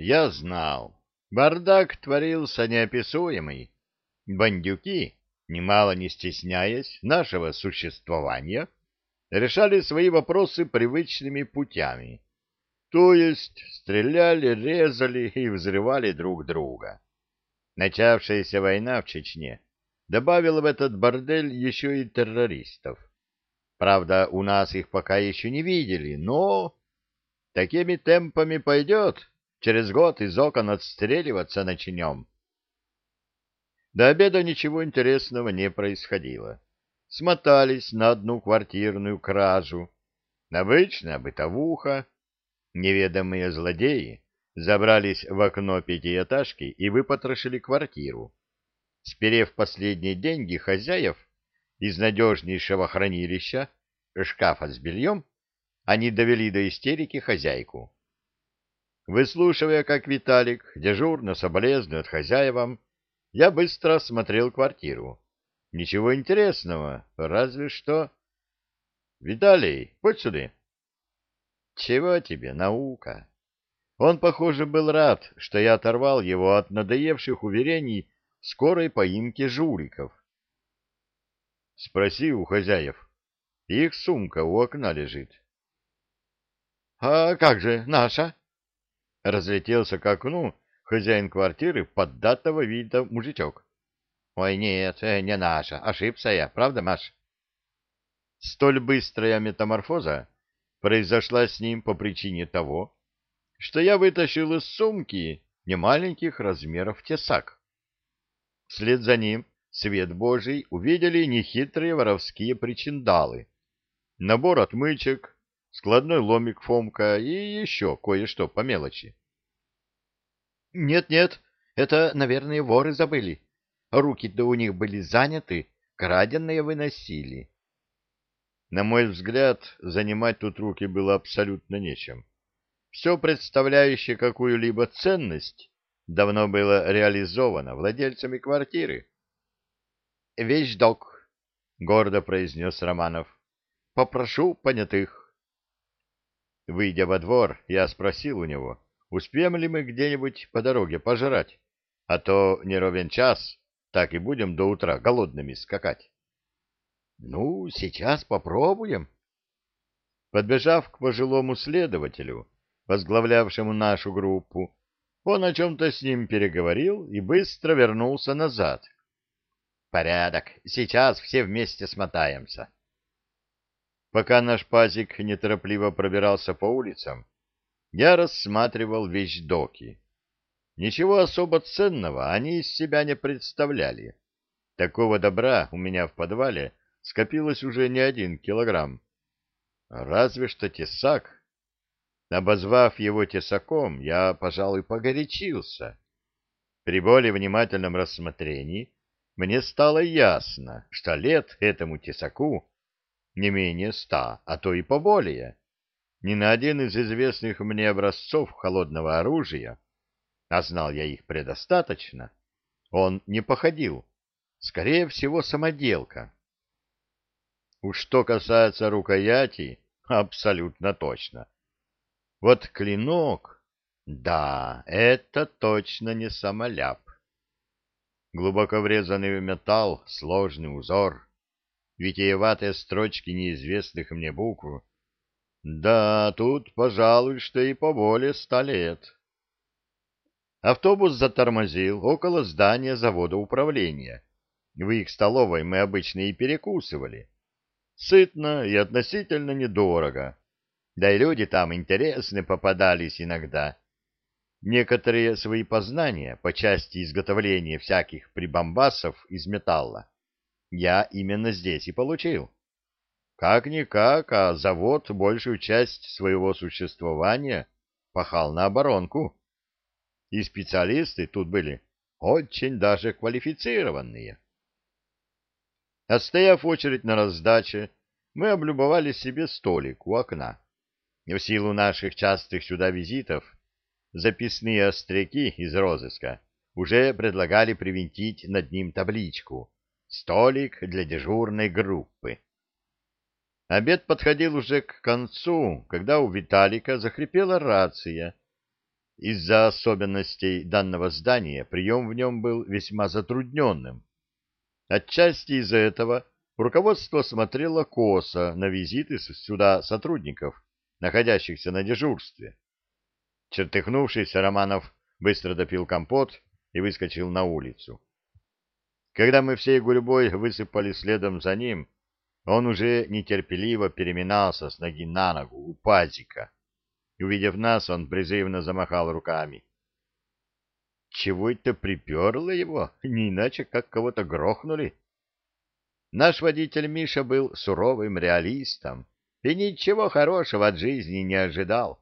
Я знал. Бардак творился неописуемый. Бандюки, немало не стесняясь нашего существования, решали свои вопросы привычными путями. То есть стреляли, резали и взрывали друг друга. Начавшаяся война в Чечне добавила в этот бордель еще и террористов. Правда, у нас их пока еще не видели, но такими темпами пойдет. Через год из окон отстреливаться начнем. До обеда ничего интересного не происходило. Смотались на одну квартирную кражу. Обычная бытовуха. Неведомые злодеи забрались в окно пятиэтажки и выпотрошили квартиру. Сперев последние деньги хозяев из надежнейшего хранилища, шкафа с бельем, они довели до истерики хозяйку. Выслушивая, как Виталик дежурно соболезнует хозяевам, я быстро осмотрел квартиру. Ничего интересного, разве что... — Виталий, подь сюда. — Чего тебе, наука? Он, похоже, был рад, что я оторвал его от надоевших уверений скорой поимки жуликов. — Спроси у хозяев. Их сумка у окна лежит. — А как же наша? — разлетелся к окну хозяин квартиры поддатого вида мужичок. — Ой, нет, э, не наша, ошибся я, правда, Маш? Столь быстрая метаморфоза произошла с ним по причине того, что я вытащил из сумки немаленьких размеров тесак. Вслед за ним свет Божий увидели нехитрые воровские причиндалы, набор отмычек, складной ломик Фомка и еще кое-что по мелочи. Нет-нет, это, наверное, воры забыли. Руки-то у них были заняты, краденые выносили. На мой взгляд, занимать тут руки было абсолютно нечем. Все представляющее какую-либо ценность давно было реализовано владельцами квартиры. «Вещдок», — гордо произнес Романов, — «попрошу понятых». Выйдя во двор, я спросил у него, успеем ли мы где-нибудь по дороге пожрать, а то не ровен час, так и будем до утра голодными скакать. — Ну, сейчас попробуем. Подбежав к пожилому следователю, возглавлявшему нашу группу, он о чем-то с ним переговорил и быстро вернулся назад. — Порядок, сейчас все вместе смотаемся. Пока наш пазик неторопливо пробирался по улицам, я рассматривал вещдоки. Ничего особо ценного они из себя не представляли. Такого добра у меня в подвале скопилось уже не один килограмм. Разве что тесак. Обозвав его тесаком, я, пожалуй, погорячился. При более внимательном рассмотрении мне стало ясно, что лет этому тесаку не менее ста, а то и поболее ни на один из известных мне образцов холодного оружия, а знал я их предостаточно, он не походил. Скорее всего, самоделка. Уж что касается рукояти, абсолютно точно. Вот клинок, да, это точно не самоляп. Глубоко врезанный в металл сложный узор, витиеватые строчки неизвестных мне букв — да, тут, пожалуй, что и по воле ста лет. Автобус затормозил около здания завода управления. В их столовой мы обычно и перекусывали. Сытно и относительно недорого. Да и люди там интересные попадались иногда. Некоторые свои познания по части изготовления всяких прибамбасов из металла я именно здесь и получил. Как-никак, а завод большую часть своего существования пахал на оборонку. И специалисты тут были очень даже квалифицированные. Отстояв очередь на раздаче, мы облюбовали себе столик у окна. В силу наших частых сюда визитов записные остряки из розыска уже предлагали привинтить над ним табличку «Столик для дежурной группы». Обед подходил уже к концу, когда у Виталика захрипела рация. Из-за особенностей данного здания прием в нем был весьма затрудненным. Отчасти из-за этого руководство смотрело косо на визиты сюда сотрудников, находящихся на дежурстве. Чертыхнувшись, Романов быстро допил компот и выскочил на улицу. Когда мы всей гурьбой высыпали следом за ним, он уже нетерпеливо переминался с ноги на ногу у пазика. Увидев нас, он призывно замахал руками. Чего это приперло его? Не иначе, как кого-то грохнули. Наш водитель Миша был суровым реалистом и ничего хорошего от жизни не ожидал.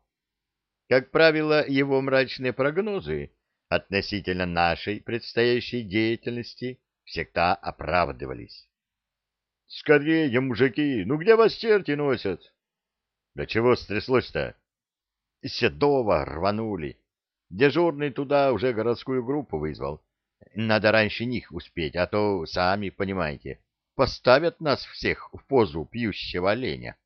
Как правило, его мрачные прогнозы относительно нашей предстоящей деятельности всегда оправдывались. — Скорее, мужики, ну где вас черти носят? — Да чего стряслось-то? — Седова рванули. Дежурный туда уже городскую группу вызвал. Надо раньше них успеть, а то, сами понимаете, поставят нас всех в позу пьющего оленя.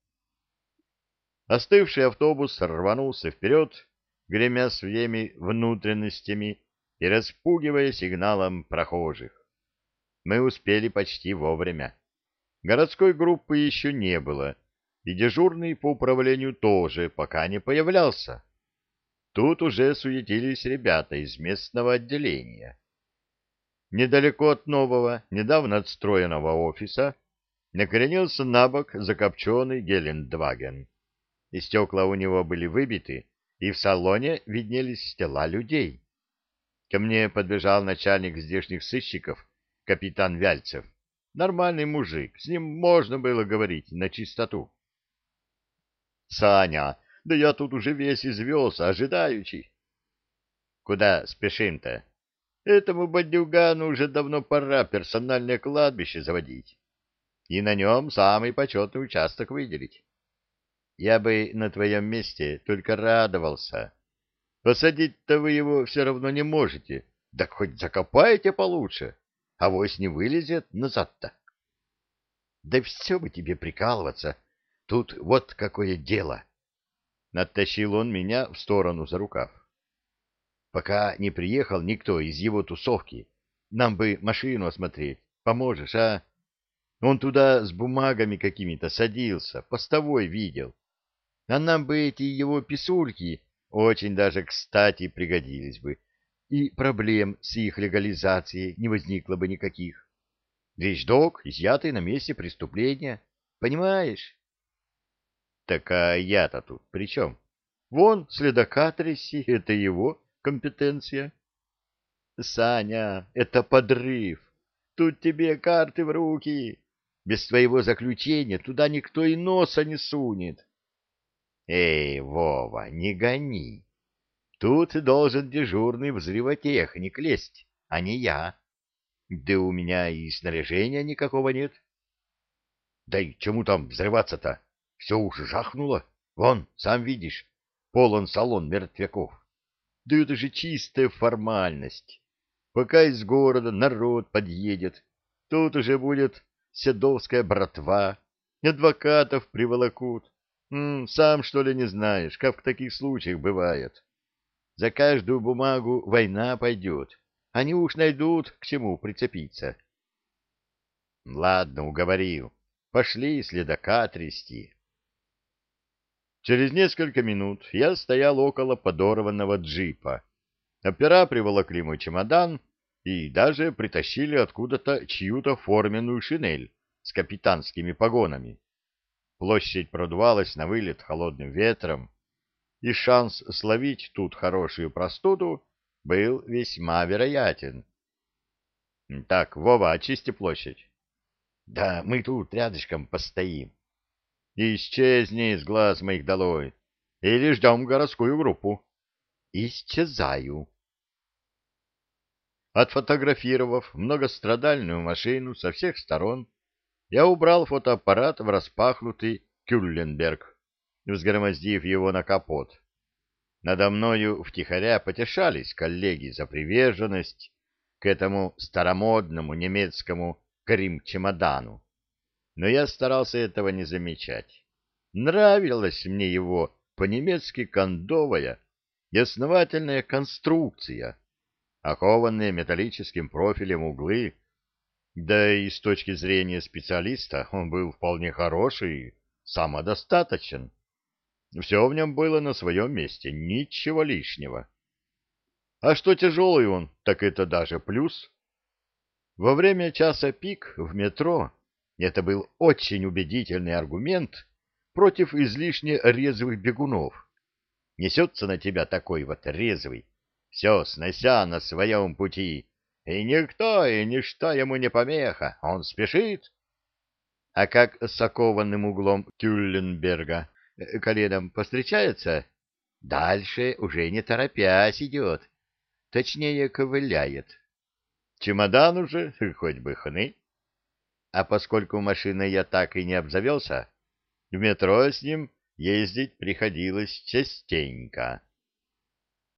Остывший автобус рванулся вперед, гремя своими внутренностями и распугивая сигналом прохожих. Мы успели почти вовремя. Городской группы еще не было, и дежурный по управлению тоже пока не появлялся. Тут уже суетились ребята из местного отделения. Недалеко от нового, недавно отстроенного офиса накренился на бок закопченный Гелендваген. И стекла у него были выбиты, и в салоне виднелись тела людей. Ко мне подбежал начальник здешних сыщиков, капитан Вяльцев. Нормальный мужик, с ним можно было говорить на чистоту. — Саня, да я тут уже весь извелся, ожидающий. — Куда спешим-то? Этому бандюгану уже давно пора персональное кладбище заводить. И на нем самый почетный участок выделить. Я бы на твоем месте только радовался. Посадить-то вы его все равно не можете, да хоть закопайте получше а вось не вылезет назад-то. Да все бы тебе прикалываться. Тут вот какое дело. Оттащил он меня в сторону за рукав. Пока не приехал никто из его тусовки, нам бы машину осмотреть. Поможешь, а? Он туда с бумагами какими-то садился, постовой видел. А нам бы эти его писульки очень даже кстати пригодились бы и проблем с их легализацией не возникло бы никаких. Вещдок, изъятый на месте преступления. Понимаешь? Так а я-то тут при чем? Вон, следака тряси, это его компетенция. Саня, это подрыв. Тут тебе карты в руки. Без твоего заключения туда никто и носа не сунет. Эй, Вова, не гони. Тут должен дежурный взрывотехник лезть, а не я. Да у меня и снаряжения никакого нет. Да и чему там взрываться-то? Все уж жахнуло. Вон, сам видишь, полон салон мертвяков. Да это же чистая формальность. Пока из города народ подъедет, тут уже будет седовская братва, адвокатов приволокут. М -м, сам, что ли, не знаешь, как в таких случаях бывает? За каждую бумагу война пойдет. Они уж найдут, к чему прицепиться. Ладно, уговорил. Пошли следака трясти. Через несколько минут я стоял около подорванного джипа. Опера приволокли мой чемодан и даже притащили откуда-то чью-то форменную шинель с капитанскими погонами. Площадь продувалась на вылет холодным ветром, и шанс словить тут хорошую простуду был весьма вероятен. — Так, Вова, очисти площадь. — Да мы тут рядышком постоим. — Исчезни из глаз моих долой. Или ждем городскую группу. — Исчезаю. Отфотографировав многострадальную машину со всех сторон, я убрал фотоаппарат в распахнутый Кюлленберг взгромоздив его на капот. Надо мною втихаря потешались коллеги за приверженность к этому старомодному немецкому крим-чемодану. Но я старался этого не замечать. Нравилась мне его по-немецки кондовая, и основательная конструкция, окованные металлическим профилем углы, да и с точки зрения специалиста он был вполне хороший и самодостаточен. Все в нем было на своем месте, ничего лишнего. А что тяжелый он, так это даже плюс. Во время часа пик в метро это был очень убедительный аргумент против излишне резвых бегунов. Несется на тебя такой вот резвый, все снося на своем пути, и никто и ничто ему не помеха, он спешит. А как с окованным углом Кюлленберга э, коленом постречается, дальше уже не торопясь идет, точнее ковыляет. Чемодан уже, хоть бы хны. А поскольку машиной я так и не обзавелся, в метро с ним ездить приходилось частенько.